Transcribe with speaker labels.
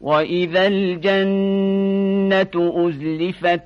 Speaker 1: وإذا الجنة أزلفت